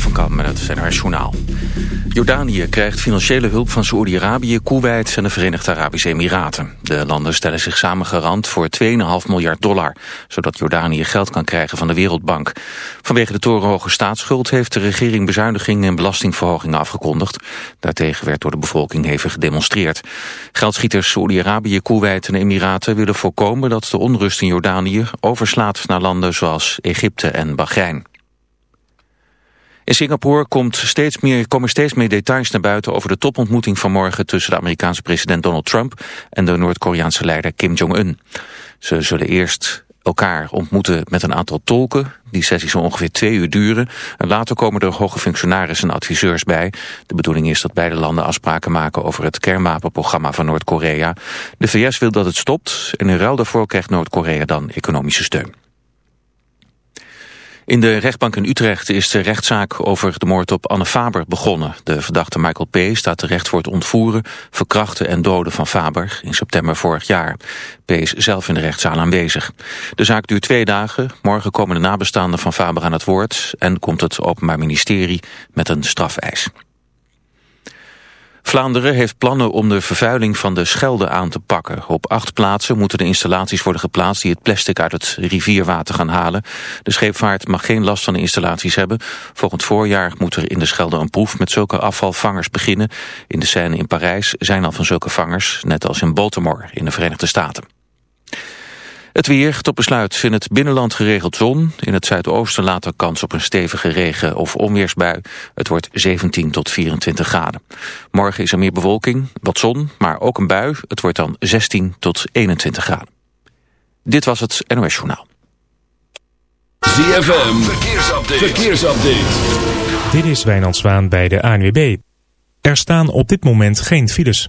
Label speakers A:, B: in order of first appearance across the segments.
A: Van Kam met het NRS Journaal. Jordanië krijgt financiële hulp van Saoedi-Arabië, Kuwait en de Verenigde Arabische Emiraten. De landen stellen zich samen garant voor 2,5 miljard dollar, zodat Jordanië geld kan krijgen van de Wereldbank. Vanwege de torenhoge staatsschuld heeft de regering bezuinigingen en belastingverhogingen afgekondigd. Daartegen werd door de bevolking hevig gedemonstreerd. Geldschieters Saoedi-Arabië, Kuwait en Emiraten willen voorkomen dat de onrust in Jordanië overslaat naar landen zoals Egypte en Bahrein. In Singapore komt steeds meer, komen steeds meer details naar buiten over de topontmoeting van morgen tussen de Amerikaanse president Donald Trump en de Noord-Koreaanse leider Kim Jong-un. Ze zullen eerst elkaar ontmoeten met een aantal tolken. Die sessies zullen ongeveer twee uur duren. En later komen er hoge functionarissen en adviseurs bij. De bedoeling is dat beide landen afspraken maken over het kernwapenprogramma van Noord-Korea. De VS wil dat het stopt en in ruil daarvoor krijgt Noord-Korea dan economische steun. In de rechtbank in Utrecht is de rechtszaak over de moord op Anne Faber begonnen. De verdachte Michael P. staat terecht voor het ontvoeren, verkrachten en doden van Faber in september vorig jaar. P. is zelf in de rechtszaal aanwezig. De zaak duurt twee dagen. Morgen komen de nabestaanden van Faber aan het woord en komt het Openbaar Ministerie met een strafeis. Vlaanderen heeft plannen om de vervuiling van de Schelde aan te pakken. Op acht plaatsen moeten de installaties worden geplaatst die het plastic uit het rivierwater gaan halen. De scheepvaart mag geen last van de installaties hebben. Volgend voorjaar moet er in de Schelde een proef met zulke afvalvangers beginnen. In de Seine in Parijs zijn al van zulke vangers, net als in Baltimore in de Verenigde Staten. Het weer, tot besluit in het binnenland geregeld zon. In het zuidoosten later kans op een stevige regen- of onweersbui. Het wordt 17 tot 24 graden. Morgen is er meer bewolking, wat zon, maar ook een bui. Het wordt dan 16 tot 21 graden. Dit was het NOS Journaal.
B: ZFM, verkeersupdate. verkeersupdate.
C: Dit is Wijnand Zwaan bij de ANWB. Er staan op dit moment geen files.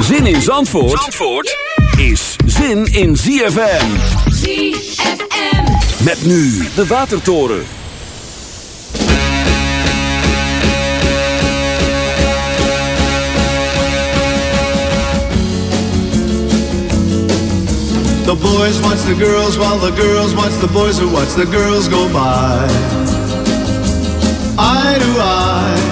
B: Zin in Zandvoort, Zandvoort is zin in ZFM.
D: ZFM.
B: Met nu de Watertoren.
E: The boys watch the girls while the girls watch the boys who watch the girls go by. Eye to eye,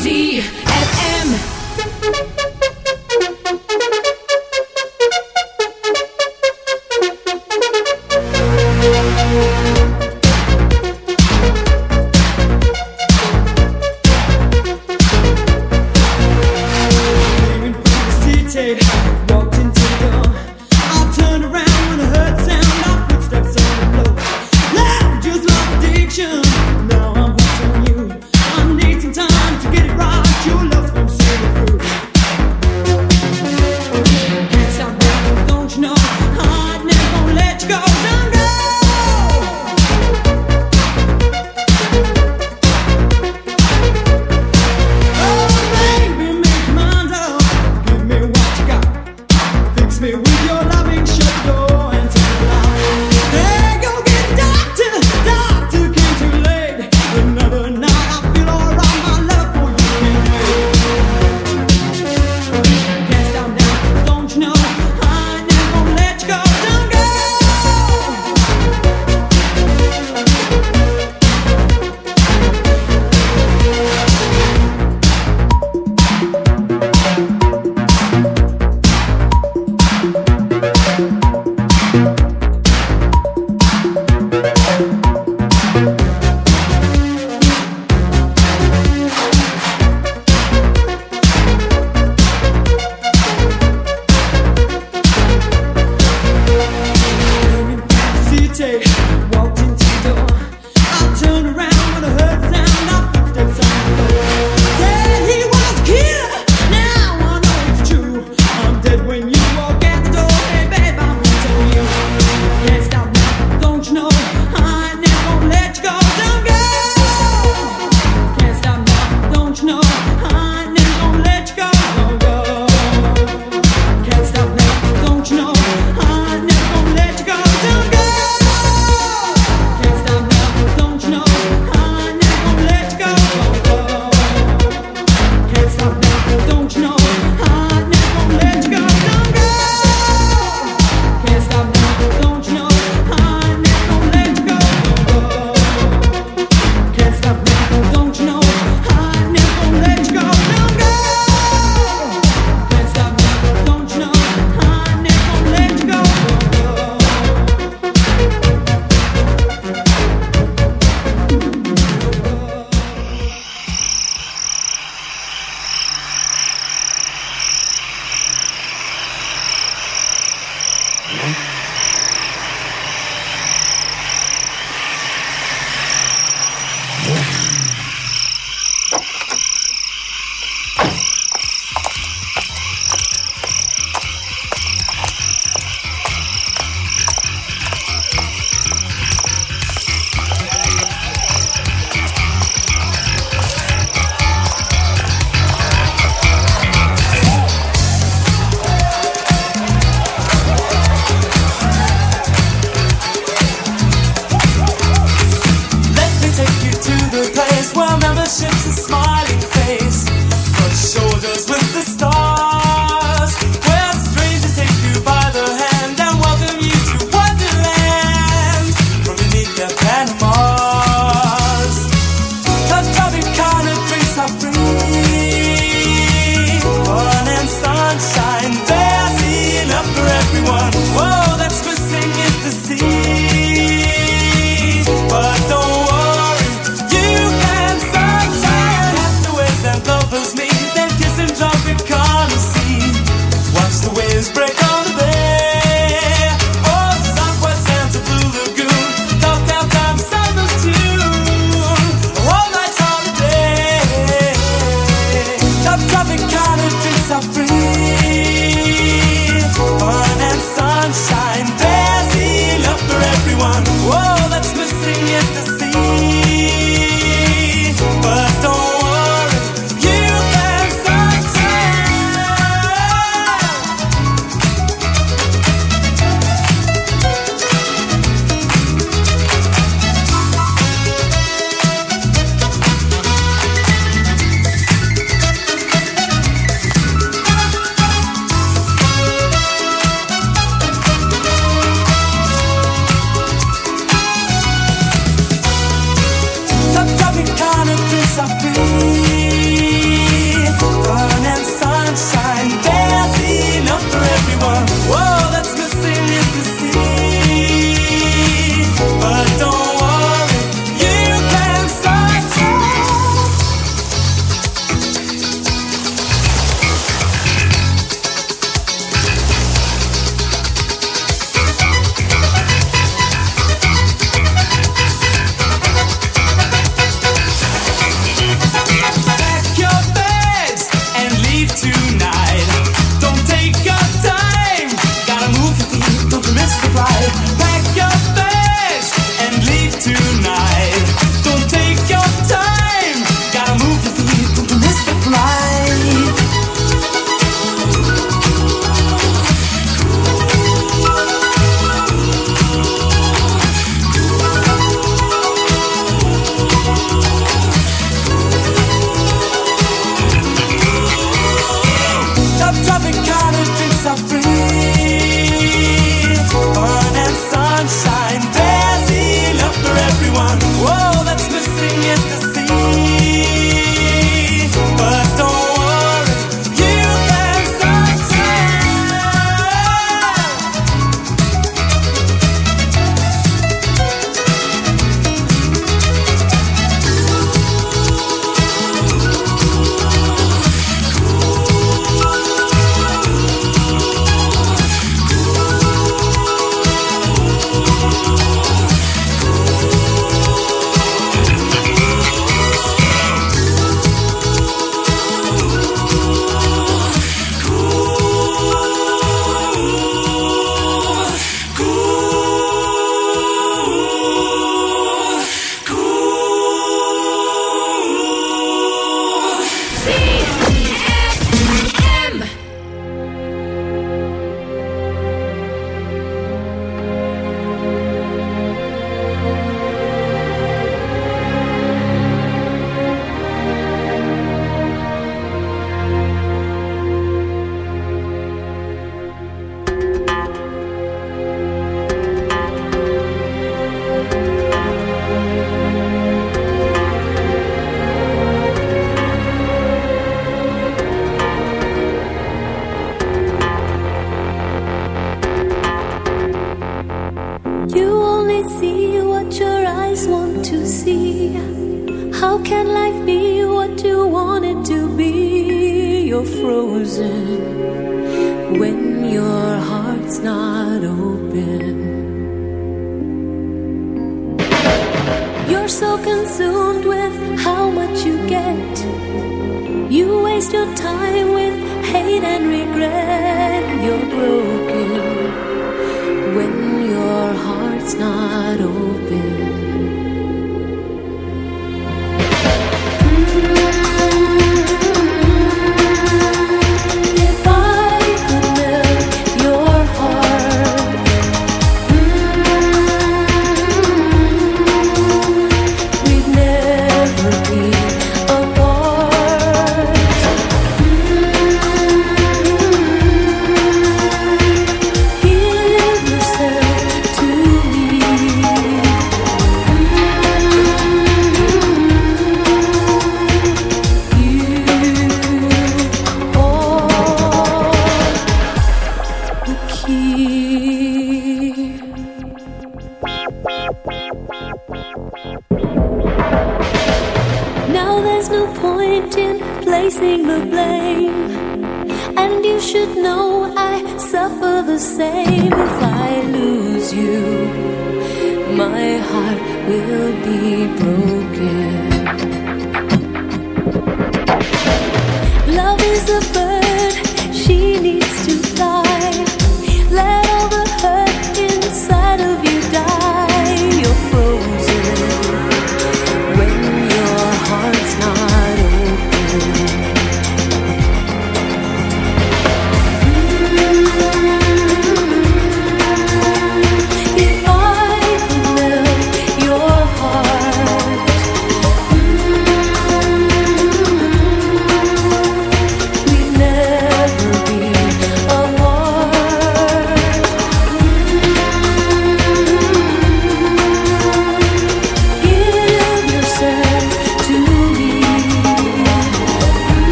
F: see.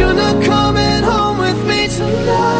G: Shouldn't have come home with me tonight.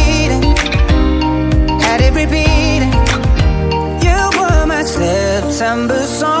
H: September song,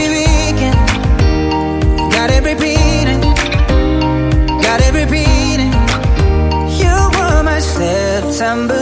H: September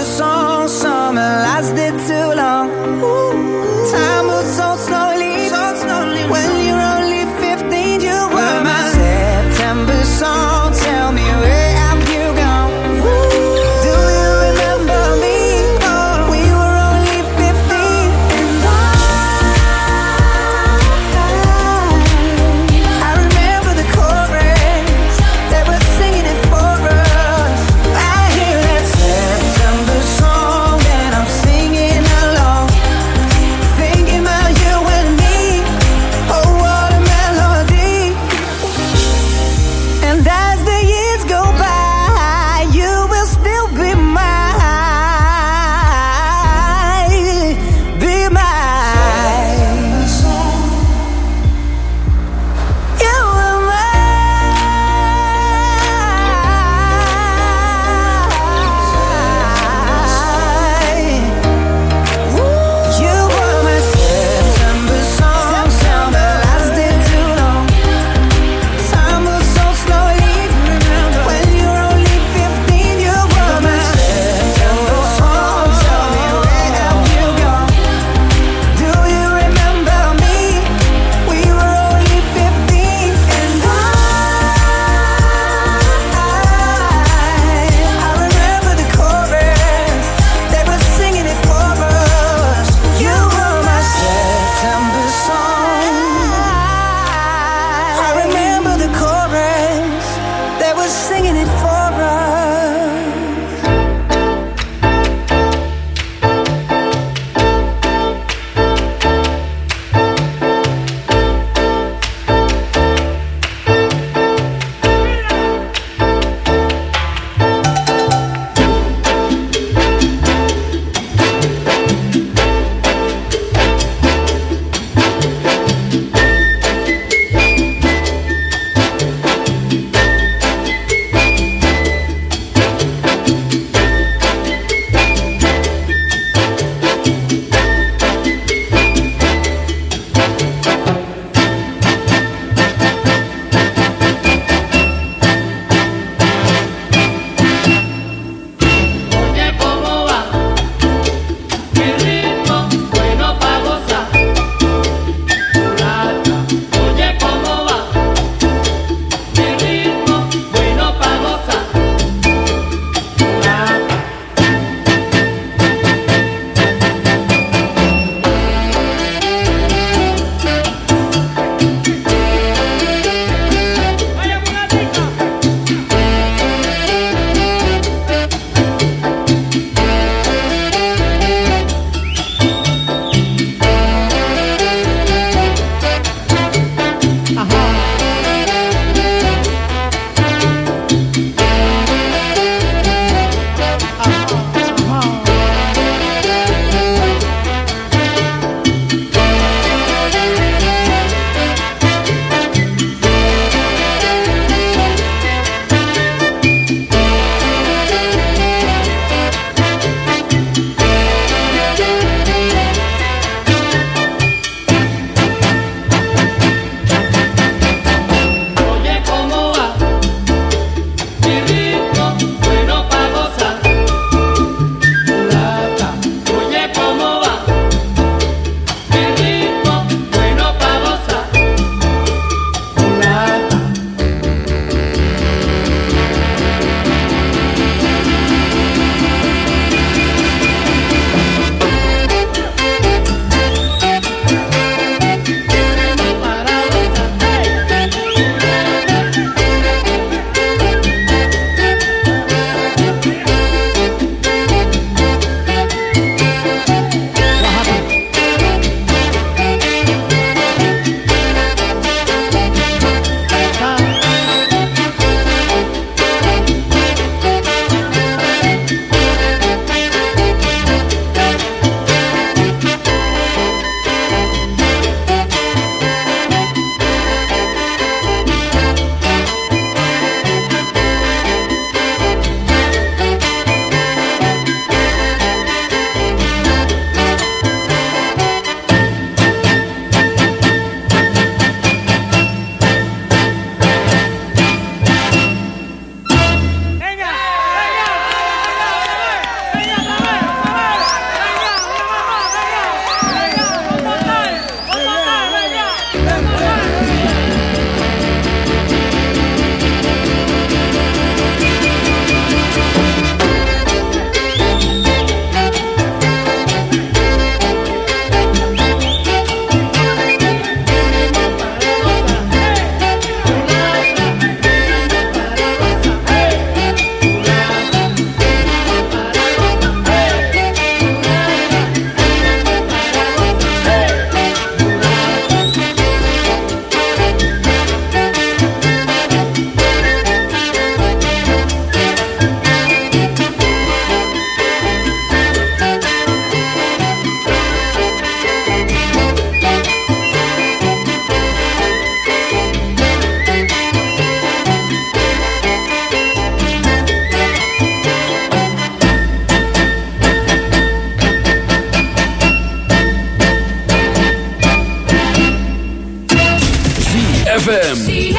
B: ZFM.